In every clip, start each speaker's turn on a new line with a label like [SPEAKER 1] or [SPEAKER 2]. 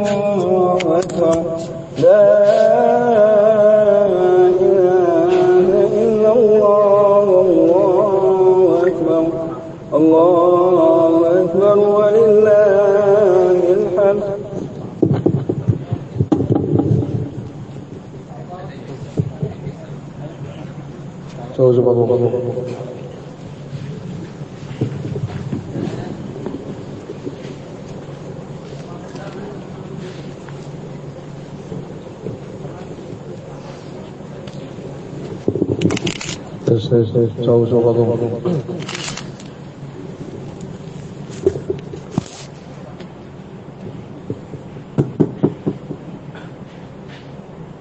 [SPEAKER 1] أكبر لا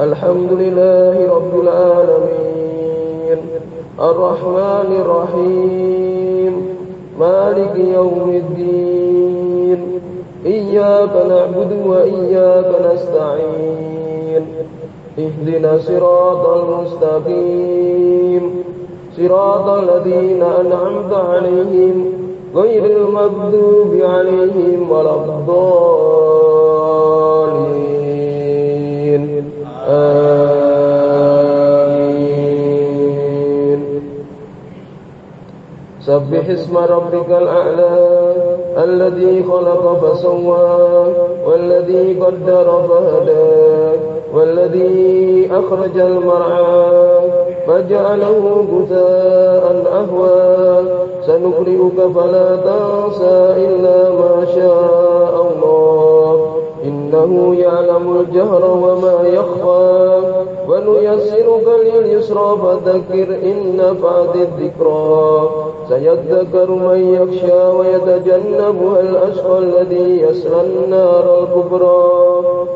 [SPEAKER 1] الحمد لله رب العالمين. الرحمن الرحيم. مالك يوم الدين. إياك نعبد وإياك نستعين. اهدنا صراط المستقيم. صراط الذين أنعمت عليهم غير المغضوب عليهم ولا الضالين. آمين. سبح اسم ربك الأعلى الذي خلق فسوى والذي قدر فهدى والذي أخرج المرعى فجعله غثاء أهوى. سنقرئك فلا تنسى إلا ما شاء الله. إنه يعلم الجهر وما يخفى ونيسرك لليسرى فذكر إن نفعت الذكرى. سيذكر من يخشى ويتجنبها الأشقى الذي يصلى النار الكبرى.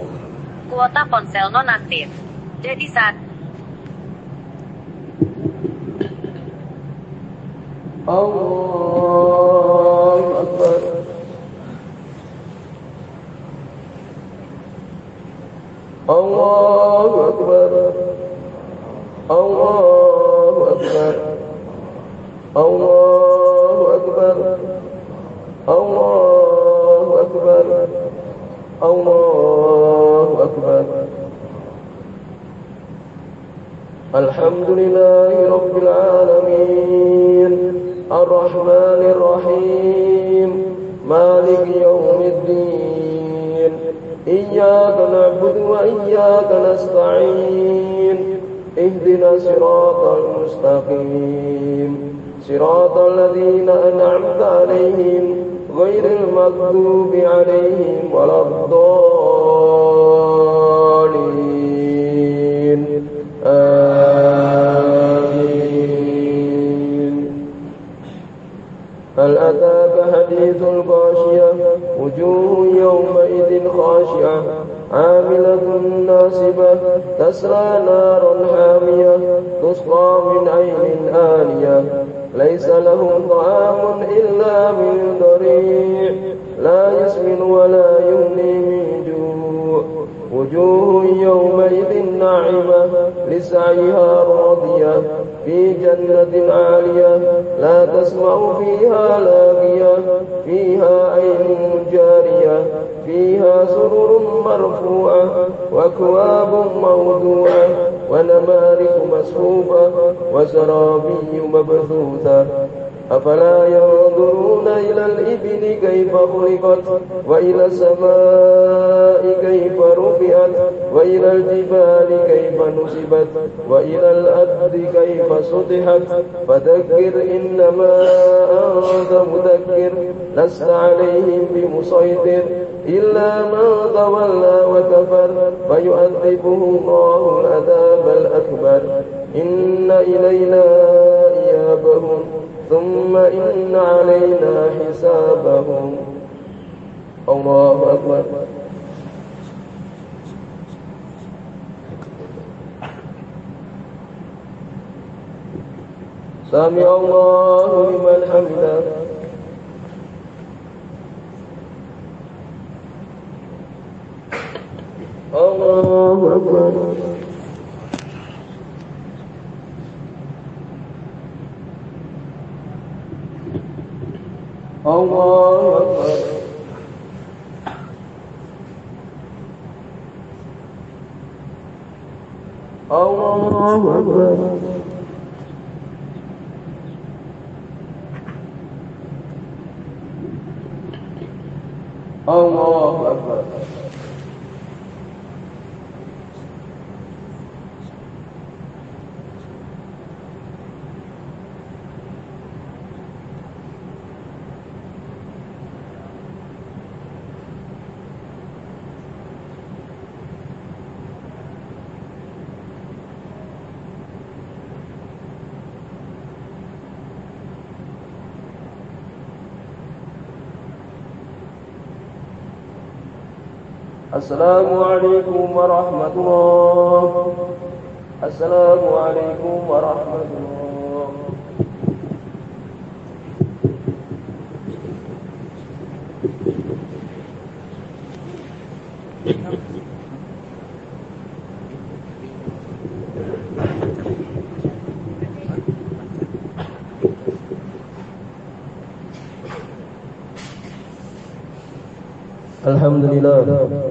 [SPEAKER 2] kuota ponsel nonaktif. Jadi saat
[SPEAKER 1] Oh. الحمد لله رب العالمين. الرحمن الرحيم. مالك يوم الدين. إياك نعبد وإياك نستعين. اهدنا صراط المستقيم. صراط الذين أنعمت عليهم غير المغضوب عليهم ولا الضالين. آمين. هل أتاك حديث الغاشية؟ وجوه يومئذ خاشعة عاملة ناصبة تسرى نارا حامية تسقى من عين آنية. ليس لهم طعام إلا من ضريع لا يسمن ولا يغني وجوه يومئذ ناعمة لسعيها راضية. في جنة عالية لا تسمع فيها لاغية فيها عين جارية فيها سرر مرفوعة وأكواب موضوعة ونمارق مسفوفة وسرابي مبثوثة. أفلا ينظرون إلى الإبل كيف خلقت؟ وإلى السماء كيف رفعت؟ وإلى الجبال كيف نصبت؟ وإلى الأرض كيف سطحت؟ فذكر إنما أنت مذكر لست عليهم بمسيطر إلا من تولى وكفر فيؤذبه الله العذاب الأكبر. إن إلينا إيابهم. ثم إن علينا حسابهم. الله أكبر. سمع الله لمن حمده. الله أكبر. الله أكبر الله أكبر السلام عليكم ورحمة الله. السلام عليكم ورحمة الله. الحمد لله.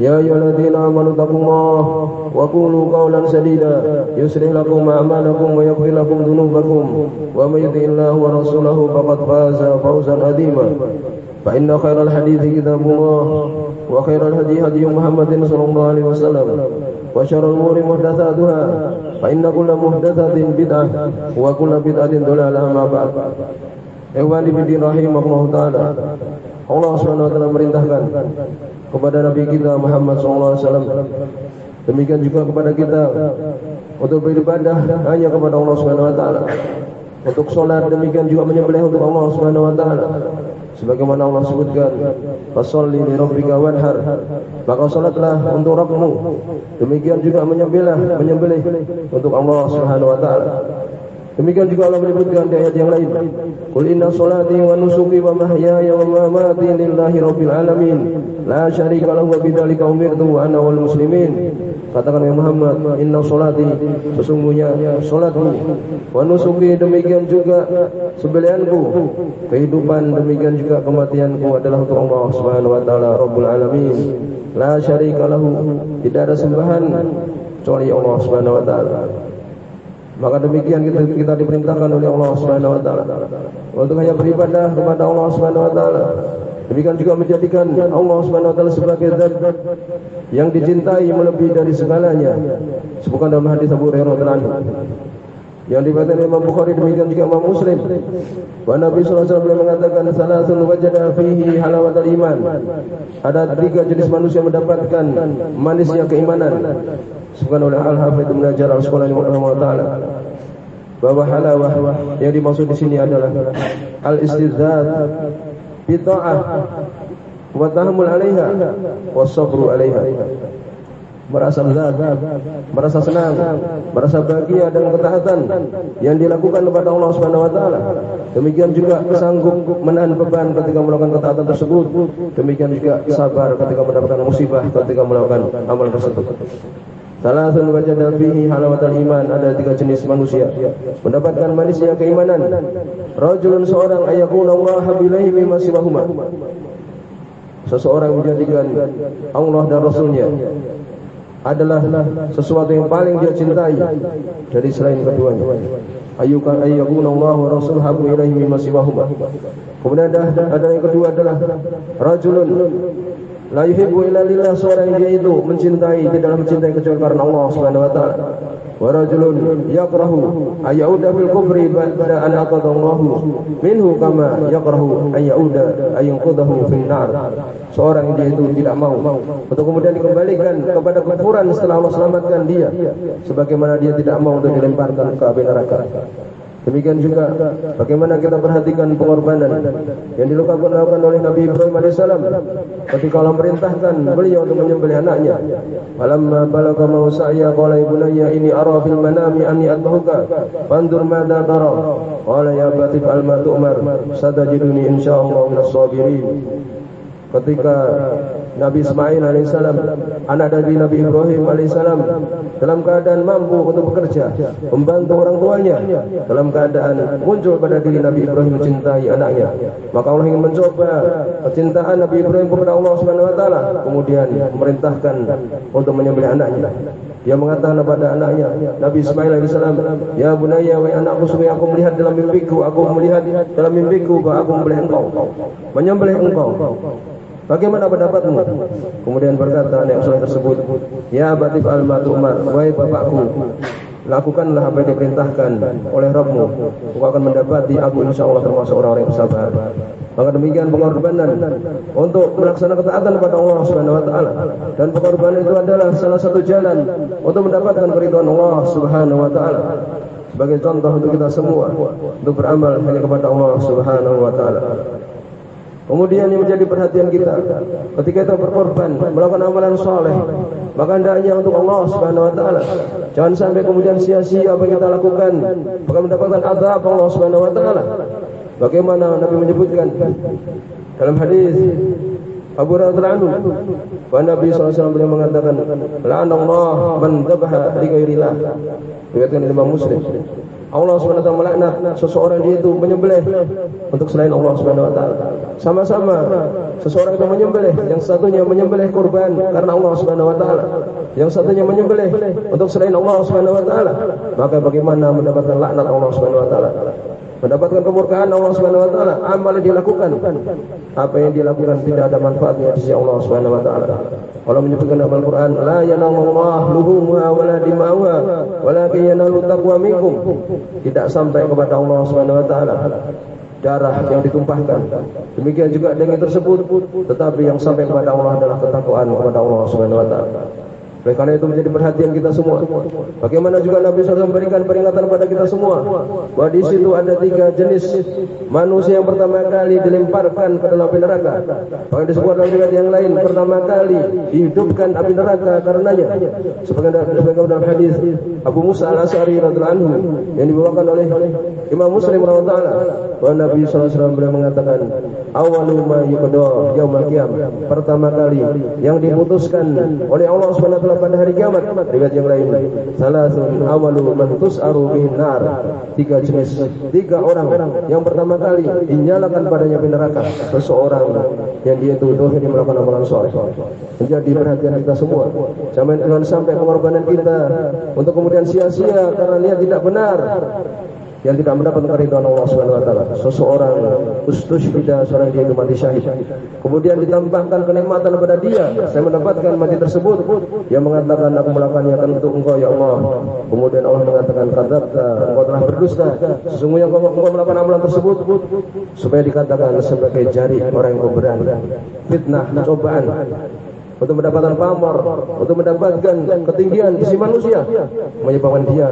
[SPEAKER 1] يا أيها الذين آمنوا اتقوا الله وقولوا قولا سديدا. يصلح لكم أعمالكم ويغفر لكم ذنوبكم. ومن يطع الله ورسوله فقد فاز فوزا عظيما. فإن خير الحديث كتاب الله وخير الهدي هدي محمد صلى الله عليه وسلم. وشر الأمور محدثاتها. فإن كل محدثة بدعة وكل بدعة ضلالة. ما بعد. Ikhwani bidin rahimahullah ta'ala Allah SWT merintahkan kepada Nabi kita Muhammad SAW Demikian juga kepada kita Untuk beribadah hanya kepada Allah SWT Untuk sholat demikian juga menyembelih untuk Allah SWT Sebagaimana Allah sebutkan Fasalli li rabbika wanhar. Maka salatlah untuk Rabbmu. Demikian juga menyembelih menyembelih untuk Allah Subhanahu wa taala Demikian juga Allah menyebutkan di ayat yang lain. Qul inna salati wa nusuki wa mahyaya wa mamati lillahi rabbil alamin. La syarika lahu wa bidzalika umirtu wa ana wal muslimin. Katakan ya Muhammad, inna salati sesungguhnya salatku wa nusuki demikian juga sembelihanku. Kehidupan demikian juga kematianku adalah untuk Allah Subhanahu wa taala Rabbul alamin. La syarika lahu tidak ada sembahan kecuali Allah Subhanahu wa taala. Maka demikian kita, kita diperintahkan oleh Allah Subhanahu wa taala untuk hanya beribadah kepada Allah Subhanahu wa taala. Demikian juga menjadikan Allah Subhanahu wa taala sebagai zat yang dicintai melebihi dari segalanya. Sebutkan dalam hadis Abu Hurairah radhiyallahu yang diriwayatkan Imam Bukhari demikian juga Imam Muslim. Wa Nabi sallallahu alaihi wasallam mengatakan salasun wajada fihi halawatul iman. Ada tiga jenis manusia mendapatkan manisnya keimanan. Sebutkan oleh Al-Hafidz Ibnu Hajar Al-Asqalani rahimahullah taala bahwa halawah yang dimaksud di sini adalah al-istidzad bi ta'ah wa tahammul 'alaiha wa sabru 'alaiha merasa lezat, merasa senang, merasa bahagia dengan ketaatan yang dilakukan kepada Allah Subhanahu wa taala. Demikian juga sanggup menahan beban ketika melakukan ketaatan tersebut. Demikian juga sabar ketika mendapatkan musibah ketika melakukan amal tersebut. Salah satu wajah fihi halawatul iman ada tiga jenis manusia mendapatkan manisnya keimanan. Rajulun seorang ayakun Allah bilaihi mimma siwahuma. Seseorang menjadikan Allah dan Rasulnya adalah sesuatu yang paling dia cintai dari selain keduanya. Ayyukan ayyakuna Allah wa rasul habu ilaihi mimma siwahuma. Kemudian ada, ada yang kedua adalah rajulun la yuhibbu illa lillah seorang dia itu mencintai tidak mencintai kecuali karena Allah Subhanahu wa taala. Wa rajulun yakrahu ayyauda fil kufri ba'da an aqadallahu minhu kama yakrahu ayyauda ayyunqadahu fil nar. Seorang dia itu tidak mau untuk kemudian dikembalikan kepada kekufuran setelah Allah selamatkan dia sebagaimana dia tidak mau untuk dilemparkan ke api neraka. Demikian juga bagaimana kita perhatikan pengorbanan yang dilakukan oleh Nabi Ibrahim alaihissalam ketika Allah merintahkan beliau untuk menyembelih anaknya. Falamma balagha mawsa'ya qala ibunayya ini ara fil manami anni adbahuka fandur madza tara. Qala ya batif al ma tu'mar satajiduni insyaallah minas sabirin. Ketika Nabi Ismail alaihissalam, anak dari Nabi Ibrahim alaihissalam, dalam keadaan mampu untuk bekerja, membantu orang tuanya, dalam keadaan muncul pada diri Nabi Ibrahim mencintai anaknya. Maka Allah ingin mencoba kecintaan Nabi Ibrahim kepada Allah Taala, kemudian memerintahkan untuk menyembelih anaknya. Dia mengatakan kepada anaknya, Nabi Ismail alaihissalam, Ya bunaya, wa anakku supaya aku melihat dalam mimpiku, aku melihat dalam mimpiku aku menyembelih engkau, menyembelih engkau. Bagaimana pendapatmu? Kemudian berkata anak soleh tersebut, Ya Batif al-Matumar, wahai bapakku, lakukanlah apa yang diperintahkan oleh Rabbmu. Engkau akan mendapati aku insya Allah termasuk orang-orang yang bersabar. Maka demikian pengorbanan untuk melaksanakan ketaatan kepada Allah Subhanahu wa taala. Dan pengorbanan itu adalah salah satu jalan untuk mendapatkan keridhaan Allah Subhanahu wa taala. Sebagai contoh untuk kita semua untuk beramal hanya kepada Allah Subhanahu wa taala. Kemudian yang menjadi perhatian kita ketika kita berkorban melakukan amalan soleh, maka hendaknya untuk Allah Subhanahu Wa Taala. Jangan sampai kemudian sia-sia apa yang kita lakukan, bahkan mendapatkan azab Allah Subhanahu Wa Taala. Bagaimana Nabi menyebutkan dalam hadis Abu Hurairah anhu bahwa Nabi SAW beliau mengatakan la'anallahu man dzabaha li ghairillah riwayatkan Imam Muslim Allah SWT melaknat seseorang dia itu menyembelih untuk selain Allah SWT. Sama-sama seseorang itu menyembelih, yang satunya menyembelih kurban karena Allah SWT. Yang satunya menyembelih untuk selain Allah SWT. Maka bagaimana mendapatkan laknat Allah SWT? Mendapatkan kemurkaan Allah Subhanahu wa taala, amal yang dilakukan. Apa yang dilakukan tidak ada manfaatnya di sisi Allah Subhanahu wa taala. Allah menyebutkan dalam Al-Qur'an, la yanallahu luhumha wala dima'uha, walakin yanalu taqwa minkum. Tidak sampai kepada Allah Subhanahu wa taala darah yang ditumpahkan. Demikian juga dengan tersebut, tetapi yang sampai kepada Allah adalah ketakwaan kepada Allah Subhanahu wa taala. Oleh karena itu menjadi perhatian kita semua. Bagaimana juga Nabi SAW memberikan peringatan kepada kita semua. Bahwa di situ ada tiga jenis manusia yang pertama kali dilemparkan ke dalam api neraka. Bahkan disebut dalam riwayat yang lain pertama kali dihidupkan api neraka karenanya. Sebagai dalam hadis Abu Musa al Asari radhiallahu anhu yang dibawakan oleh Imam Muslim radhiallahu bahwa Nabi SAW beliau mengatakan awalu ma yuqda yaumul qiyamah. Pertama kali yang diputuskan oleh Allah Subhanahu pada hari kiamat. Riwayat yang lain, salasun awalu man tus'aru bihin nar. Tiga jenis, tiga orang yang pertama kali dinyalakan padanya api neraka. Seseorang yang dia itu dohir melakukan amalan soleh. Menjadi perhatian kita semua. Jangan sampai pengorbanan kita untuk kemudian sia-sia karena niat tidak benar. Yang tidak mendapat keridhaan Allah Subhanahu wa taala. Seseorang ustushhida seorang dia itu mati syahid. Kemudian ditambahkan kenikmatan kepada dia, saya mendapatkan mati tersebut yang mengatakan aku melakukannya akan untuk engkau ya Allah. Kemudian Allah mengatakan kadzabta, engkau telah berdusta. Sesungguhnya engkau, engkau melakukan amalan tersebut supaya dikatakan sebagai jari orang yang berani. Fitnah, cobaan untuk mendapatkan pamor, untuk mendapatkan ketinggian sisi manusia, menyebabkan dia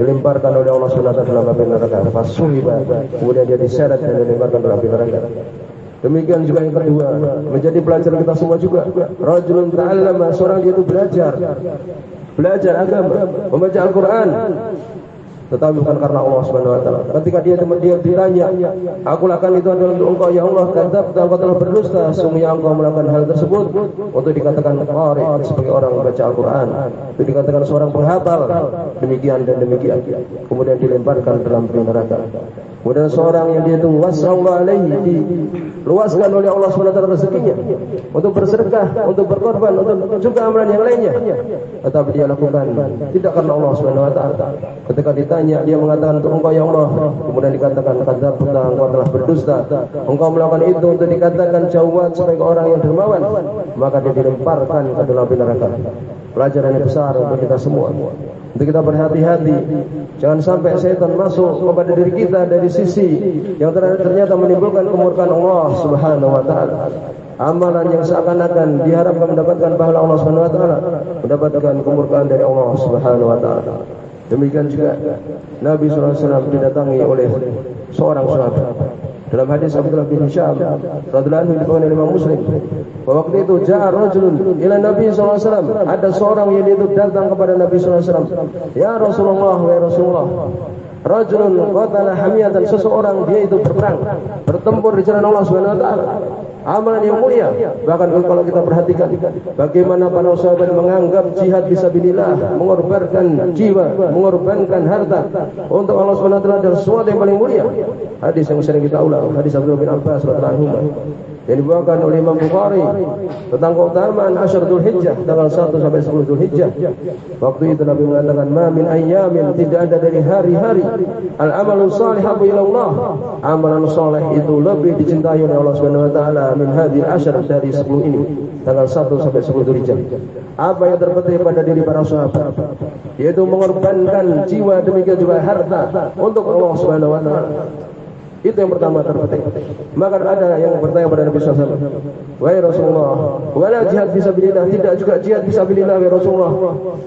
[SPEAKER 1] dilemparkan oleh Allah Subhanahu dalam api neraka. Fasuhiba, kemudian dia diseret dan dilemparkan dalam api neraka. Demikian juga yang kedua, menjadi pelajaran kita semua juga. Rajulun ta'allama, seorang dia itu belajar. Belajar agama, membaca Al-Quran, tetapi bukan karena Allah Subhanahu wa taala. Ketika dia dia ditanya, aku lakukan itu adalah untuk engkau ya Allah, kata engkau telah berdusta, sungguhnya engkau melakukan hal tersebut untuk dikatakan qari sebagai orang membaca Al-Qur'an, untuk dikatakan seorang penghafal, demikian dan demikian. Kemudian dilemparkan dalam neraka. Kemudian seorang yang dia itu wasallahu alaihi diluaskan oleh Allah SWT rezekinya untuk bersedekah, untuk berkorban, untuk juga amalan yang lainnya. Tetapi dia lakukan tidak karena Allah SWT. Ketika ditanya dia mengatakan untuk engkau ya Allah, kemudian dikatakan kadzabta engkau telah berdusta. Engkau melakukan itu untuk dikatakan jauhan sebagai orang yang dermawan, maka dia dilemparkan ke dalam neraka. Pelajaran yang besar untuk kita semua. Untuk kita berhati-hati Jangan sampai setan masuk kepada diri kita dari sisi yang ternyata menimbulkan kemurkaan Allah Subhanahu wa taala. Amalan yang seakan-akan diharapkan mendapatkan pahala Allah Subhanahu wa taala, mendapatkan kemurkaan dari Allah Subhanahu wa taala. Demikian juga Nabi sallallahu alaihi wasallam didatangi oleh seorang sahabat dalam hadis Abdullah bin Hisham radhiyallahu anhu oleh Imam Muslim bahwa waktu itu ja'a rajulun ila Nabi wasallam. Ada seorang yang itu datang kepada Nabi wasallam. Ya Rasulullah ya Rasulullah. Rajulun qatala hamiyatan seseorang dia itu berperang bertempur di jalan Allah Subhanahu wa taala amalan yang mulia. Bahkan kalau kita perhatikan bagaimana para sahabat menganggap jihad bisa bismillah, mengorbankan jiwa, mengorbankan harta untuk Allah taala adalah sesuatu yang paling mulia. Hadis yang sering kita ulang, hadis Abdullah bin Abbas radhiyallahu anhu yang dibawakan oleh Imam Bukhari tentang keutamaan Asyar Hijjah tanggal 1 sampai 10 Dhul Hijjah. Waktu itu Nabi mengatakan, "Ma min ayyamin tidak ada dari hari-hari al amalu salih habu Allah." Amalan saleh itu lebih dicintai oleh Allah Subhanahu wa taala min hadhil asyar dari 10 ini tanggal 1 sampai 10 Dhul Hijjah. Apa yang terpenting pada diri para sahabat yaitu mengorbankan jiwa demikian juga harta untuk Allah Subhanahu wa taala. Itu yang pertama terpenting. Maka ada yang bertanya pada Nabi SAW. Wahai Rasulullah, wala jihad bisa bilillah, tidak juga jihad bisa bilillah, wahai Rasulullah.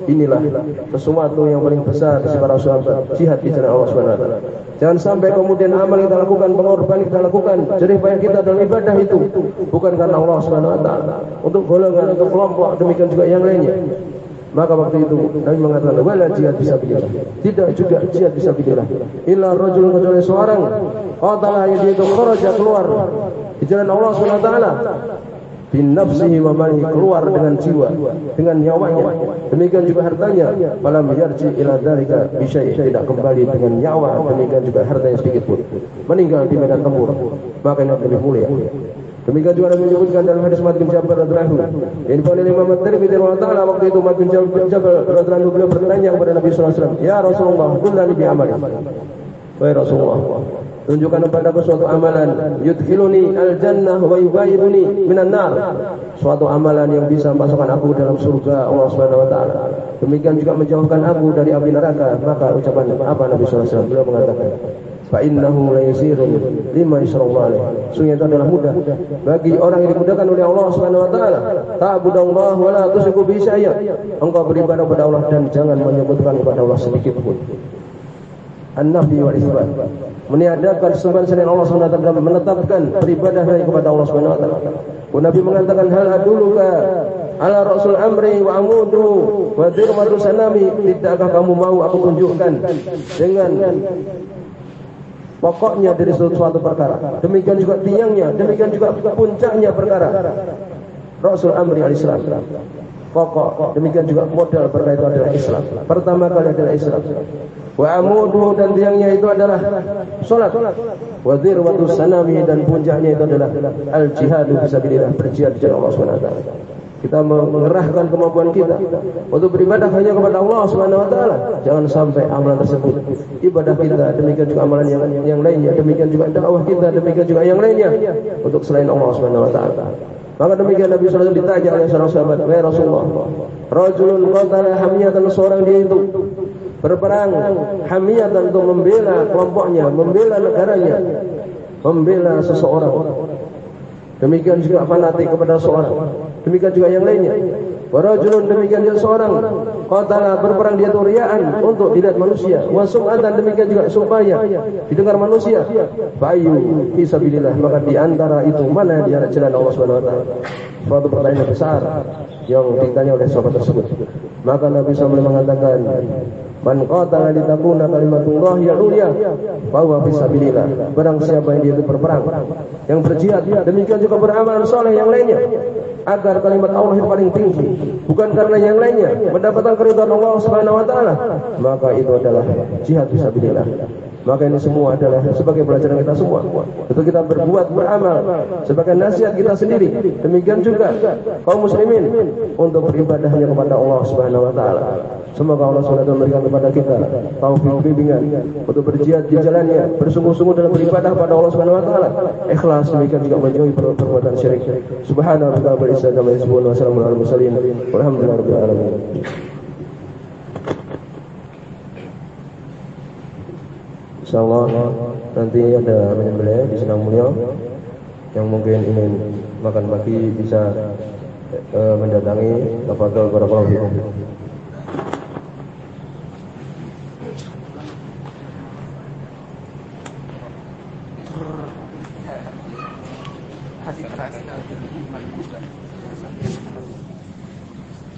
[SPEAKER 1] Inilah sesuatu yang paling besar di para sahabat, jihad di jalan Allah SWT. Jangan sampai kemudian amal kita lakukan, pengorbanan kita lakukan, jadi payah kita dalam ibadah itu bukan karena Allah SWT. Untuk golongan, untuk kelompok, demikian juga yang lainnya. Maka waktu itu Nabi mengatakan wala jihad bisa bilillah. Tidak juga jihad bisa bilillah. Illa rajul kecuali seorang. Qatala yang dia itu kharaja keluar di jalan Allah Subhanahu wa taala. Bin nafsihi wa malihi keluar dengan jiwa dengan nyawanya. Demikian juga hartanya. Malam yarji ila dzalika bi tidak kembali dengan nyawa demikian juga hartanya sedikit pun. Meninggal di medan tempur. Maka ini lebih mulia Demikian juga Nabi menyebutkan dalam hadis Mat bin Jabal radhiyallahu anhu. Oleh Imam At-Tirmidzi taala waktu itu Mat bin Jabal radhiyallahu anhu beliau bertanya kepada Nabi sallallahu alaihi wasallam, "Ya Rasulullah, kullani bi amali." Wahai Rasulullah, tunjukkan kepadaku suatu amalan yudkhiluni al-jannah wa yubayiduni minan nar. Suatu amalan yang bisa masukkan aku dalam surga Allah Subhanahu wa taala. Demikian juga menjauhkan aku dari api neraka. Maka ucapan apa Nabi sallallahu alaihi wasallam? Beliau mengatakan, fa innahu la yasirun lima yasrallahu alaih. Sungguh itu adalah mudah bagi orang yang dimudahkan oleh Allah Subhanahu wa taala. Ta'budallah wa la tusyriku bihi. Engkau beribadah kepada Allah dan jangan menyebutkan kepada Allah sedikit pun. An-nafi wal isbat. Meniadakan sembahan selain Allah taala dan menetapkan beribadah hanya kepada Allah Subhanahu wa. Nabi mengatakan hal aduluka ala rasul amri wa amudu wa dirmatu sanami tidakkah kamu mau aku tunjukkan dengan pokoknya dari suatu perkara. Demikian juga tiangnya, demikian juga puncaknya perkara. Rasul Amri al-Islam. Pokok, demikian juga modal perkara itu adalah Islam. Pertama kali adalah Islam. Wa dan tiangnya itu adalah salat. Wa dirwatu sanami dan puncaknya itu adalah al-jihadu fisabilillah, berjihad di jalan Allah taala. Kita mengerahkan kemampuan kita untuk beribadah hanya kepada Allah Subhanahu wa taala. Jangan sampai amalan tersebut ibadah kita demikian juga amalan yang yang lainnya, demikian juga dakwah kita, demikian juga yang lainnya untuk selain Allah Subhanahu wa taala. Maka demikian Nabi SAW ditanya oleh seorang sahabat, "Wahai Rasulullah, rajulun qatala hamiyatan seorang dia itu berperang hamiyatan untuk membela kelompoknya, membela negaranya, membela seseorang. Demikian juga fanatik kepada seorang. Demikian juga yang lainnya. Warajulun demikian juga seorang qatala berperang dia itu untuk dilihat manusia. Wa sum'atan demikian juga supaya didengar manusia. Bayu fisabilillah maka di antara itu mana di antara jalan Allah Subhanahu wa taala. Suatu pertanyaan besar yang ditanya oleh sahabat tersebut. Maka Nabi SAW mengatakan Man qatala litakuna kalimatullah ya ulia bahwa fisabilillah. Barang siapa yang dia itu berperang, yang berjihad, demikian juga beramal soleh yang lainnya agar kalimat Allah itu paling tinggi. Bukan karena yang lainnya. Mendapatkan keridhaan Allah Subhanahu wa taala. Maka itu adalah jihad fisabilillah maka ini semua adalah sebagai pelajaran kita semua. Untuk kita berbuat beramal. Sebagai nasihat kita sendiri. Demikian juga kaum muslimin untuk beribadah hanya kepada Allah Subhanahu wa taala. Semoga Allah SWT memberikan kepada kita taufik bimbingan untuk berjihad di jalannya bersungguh-sungguh dalam beribadah kepada Allah Subhanahu wa taala. Ikhlas demikian juga menjauhi perbuatan syirik. Subhanallahi wa ta'ala wa salamun ala mursalin walhamdulillahi alamin Insyaallah nanti ada menyembelih di Senang Mulia yang mungkin ingin makan pagi bisa uh, mendatangi Tafadhol barakallahu fikum.